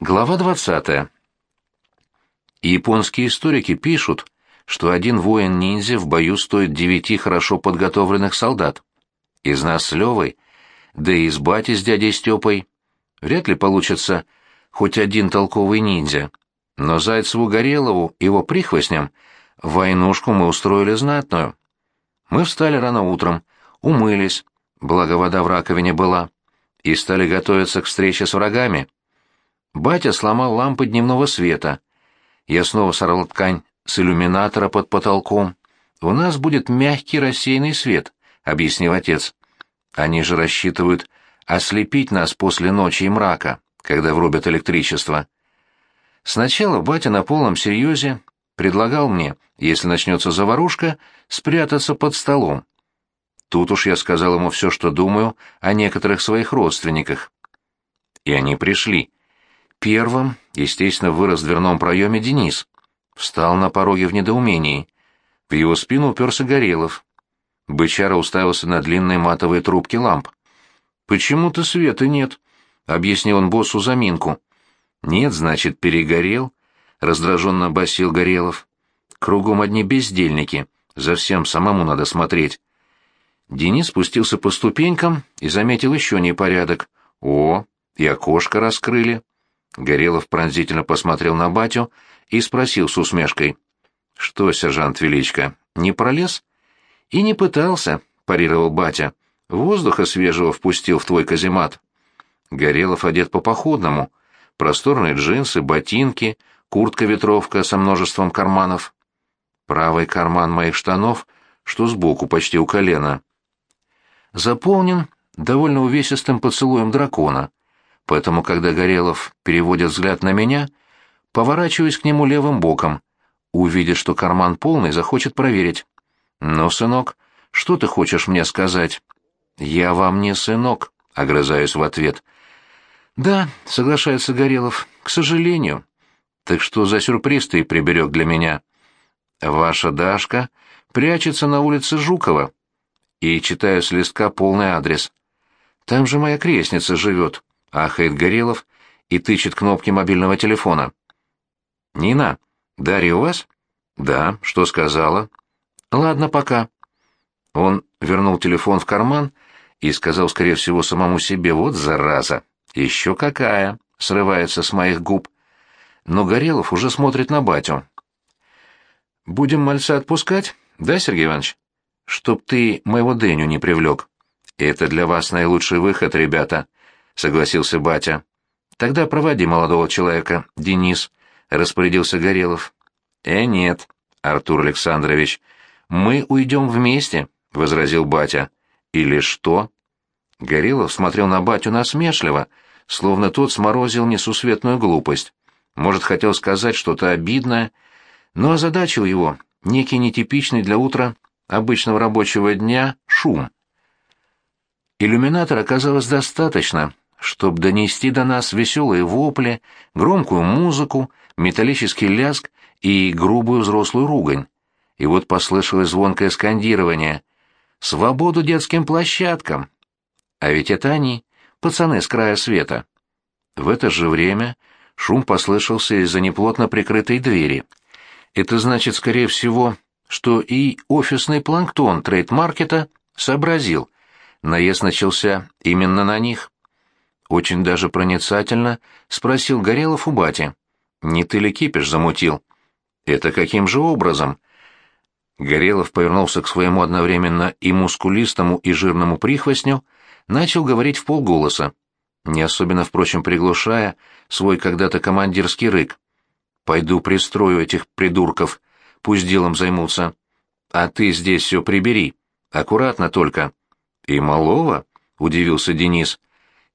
Глава 20. Японские историки пишут, что один воин-ниндзя в бою стоит девяти хорошо подготовленных солдат. Из нас с Левой, да и из бати с дядей Степой, вряд ли получится хоть один толковый ниндзя. Но Зайцеву Горелову его прихвостням войнушку мы устроили знатную. Мы встали рано утром, умылись, благо вода в раковине была, и стали готовиться к встрече с врагами. Батя сломал лампы дневного света. Я снова сорвал ткань с иллюминатора под потолком. «У нас будет мягкий рассеянный свет», — объяснил отец. «Они же рассчитывают ослепить нас после ночи и мрака, когда врубят электричество». Сначала батя на полном серьезе предлагал мне, если начнется заварушка, спрятаться под столом. Тут уж я сказал ему все, что думаю о некоторых своих родственниках. И они пришли. Первым, естественно, вырос в дверном проеме Денис. Встал на пороге в недоумении. В его спину уперся Горелов. Бычара уставился на длинные матовые трубки ламп. «Почему-то света нет», — объяснил он боссу заминку. «Нет, значит, перегорел», — раздраженно басил Горелов. «Кругом одни бездельники. За всем самому надо смотреть». Денис спустился по ступенькам и заметил еще непорядок. «О, и окошко раскрыли». Горелов пронзительно посмотрел на батю и спросил с усмешкой. «Что, сержант Величко, не пролез?» «И не пытался», — парировал батя. «Воздуха свежего впустил в твой каземат». Горелов одет по-походному. Просторные джинсы, ботинки, куртка-ветровка со множеством карманов. Правый карман моих штанов, что сбоку, почти у колена. Заполнен довольно увесистым поцелуем дракона — поэтому, когда Горелов переводит взгляд на меня, поворачиваюсь к нему левым боком. Увидит, что карман полный, захочет проверить. «Ну, сынок, что ты хочешь мне сказать?» «Я вам не сынок», — огрызаюсь в ответ. «Да», — соглашается Горелов, — «к сожалению». «Так что за сюрприз ты приберег для меня?» «Ваша Дашка прячется на улице Жукова». И читаю с листка полный адрес. «Там же моя крестница живет ахает Горелов и тычет кнопки мобильного телефона. «Нина, Дарья у вас?» «Да, что сказала?» «Ладно, пока». Он вернул телефон в карман и сказал, скорее всего, самому себе, «Вот зараза! Еще какая!» — срывается с моих губ. Но Горелов уже смотрит на батю. «Будем мальца отпускать, да, Сергей Иванович? Чтоб ты моего Дэню не привлек. Это для вас наилучший выход, ребята. — согласился батя. «Тогда проводи молодого человека, Денис», — распорядился Горелов. «Э, нет, Артур Александрович, мы уйдем вместе», — возразил батя. «Или что?» Горелов смотрел на батю насмешливо, словно тот сморозил несусветную глупость. Может, хотел сказать что-то обидное, но озадачил его некий нетипичный для утра обычного рабочего дня шум. Иллюминатора оказалось достаточно, чтобы донести до нас веселые вопли, громкую музыку, металлический ляск и грубую взрослую ругань. И вот послышалось звонкое скандирование «Свободу детским площадкам!» А ведь это они, пацаны с края света. В это же время шум послышался из-за неплотно прикрытой двери. Это значит, скорее всего, что и офисный планктон трейд-маркета сообразил, наезд начался именно на них. Очень даже проницательно спросил Горелов у бати. «Не ты ли кипиш замутил?» «Это каким же образом?» Горелов повернулся к своему одновременно и мускулистому, и жирному прихвостню, начал говорить в полголоса, не особенно, впрочем, приглушая свой когда-то командирский рык. «Пойду пристрою этих придурков, пусть делом займутся. А ты здесь все прибери, аккуратно только». «И малого?» — удивился Денис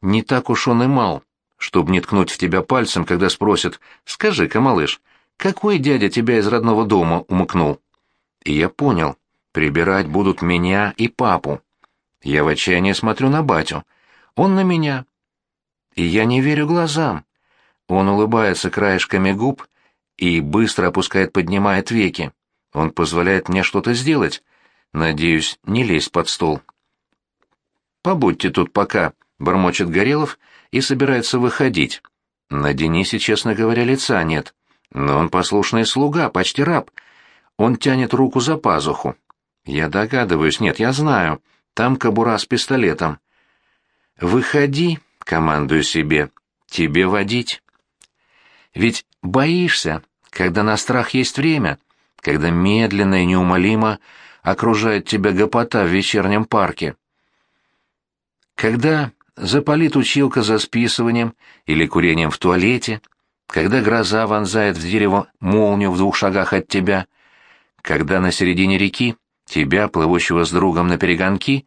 не так уж он и мал, чтобы не ткнуть в тебя пальцем, когда спросят «Скажи-ка, малыш, какой дядя тебя из родного дома умыкнул?» И я понял, прибирать будут меня и папу. Я в отчаянии смотрю на батю. Он на меня. И я не верю глазам. Он улыбается краешками губ и быстро опускает, поднимает веки. Он позволяет мне что-то сделать. Надеюсь, не лезть под стол. «Побудьте тут пока», — бормочет Горелов и собирается выходить. На Денисе, честно говоря, лица нет. Но он послушный слуга, почти раб. Он тянет руку за пазуху. Я догадываюсь, нет, я знаю. Там кобура с пистолетом. «Выходи», — командую себе, — «тебе водить». Ведь боишься, когда на страх есть время, когда медленно и неумолимо окружает тебя гопота в вечернем парке. Когда запалит училка за списыванием или курением в туалете, когда гроза вонзает в дерево молнию в двух шагах от тебя, когда на середине реки тебя, плывущего с другом на перегонки,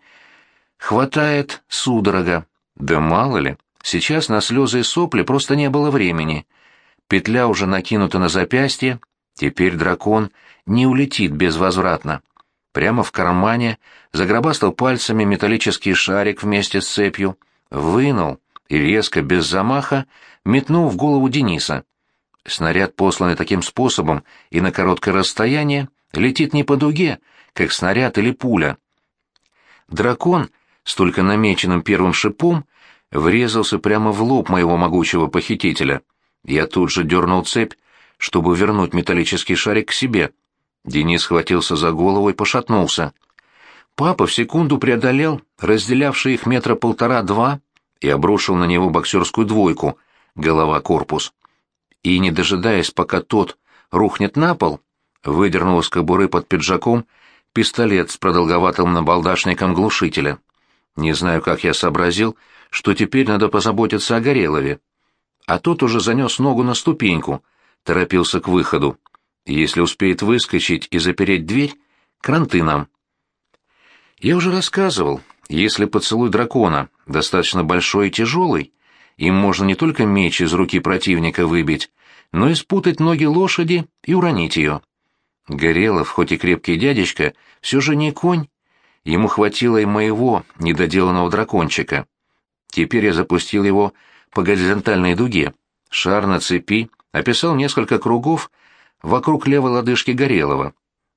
хватает судорога. Да мало ли, сейчас на слезы и сопли просто не было времени. Петля уже накинута на запястье, теперь дракон не улетит безвозвратно. Прямо в кармане загробастал пальцами металлический шарик вместе с цепью, вынул и резко, без замаха, метнул в голову Дениса. Снаряд, посланный таким способом и на короткое расстояние, летит не по дуге, как снаряд или пуля. Дракон, столько намеченным первым шипом, врезался прямо в лоб моего могучего похитителя. Я тут же дернул цепь, чтобы вернуть металлический шарик к себе. Денис схватился за голову и пошатнулся. Папа в секунду преодолел разделявший их метра полтора-два и обрушил на него боксерскую двойку, голова-корпус. И, не дожидаясь, пока тот рухнет на пол, выдернул из кобуры под пиджаком пистолет с продолговатым набалдашником глушителя. Не знаю, как я сообразил, что теперь надо позаботиться о Горелове. А тот уже занес ногу на ступеньку, торопился к выходу. Если успеет выскочить и запереть дверь, кранты нам. Я уже рассказывал, если поцелуй дракона достаточно большой и тяжелый, им можно не только меч из руки противника выбить, но и спутать ноги лошади и уронить ее. Горелов, хоть и крепкий дядечка, все же не конь. Ему хватило и моего недоделанного дракончика. Теперь я запустил его по горизонтальной дуге. Шар на цепи описал несколько кругов вокруг левой лодыжки Горелого.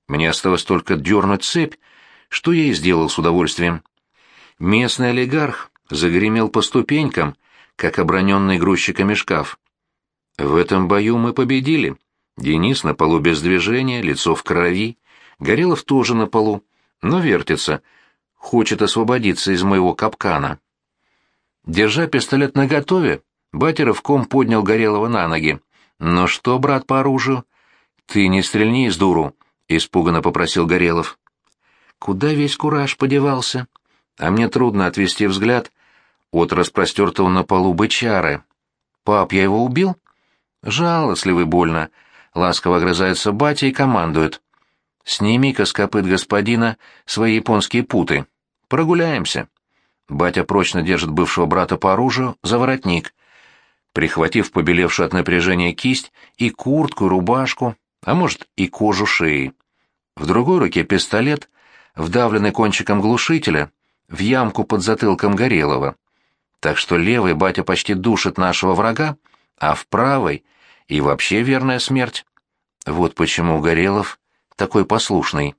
Мне осталось только дернуть цепь, что я и сделал с удовольствием. Местный олигарх загремел по ступенькам, как оброненный грузчиками шкаф. В этом бою мы победили. Денис на полу без движения, лицо в крови. Горелов тоже на полу, но вертится, хочет освободиться из моего капкана. Держа пистолет наготове, батя рывком поднял Горелого на ноги. «Ну что, брат по оружию?» «Ты не стрельни из дуру», — испуганно попросил Горелов. «Куда весь кураж подевался?» А мне трудно отвести взгляд от распростертого на полу бычары. «Пап, я его убил?» «Жалостливый больно», — ласково огрызается батя и командует. «Сними-ка с копыт господина свои японские путы. Прогуляемся». Батя прочно держит бывшего брата по оружию за воротник, прихватив побелевшую от напряжения кисть и куртку, рубашку, а может и кожу шеи. В другой руке пистолет, вдавленный кончиком глушителя, в ямку под затылком Горелого. Так что левый батя почти душит нашего врага, а в правой и вообще верная смерть. Вот почему Горелов такой послушный.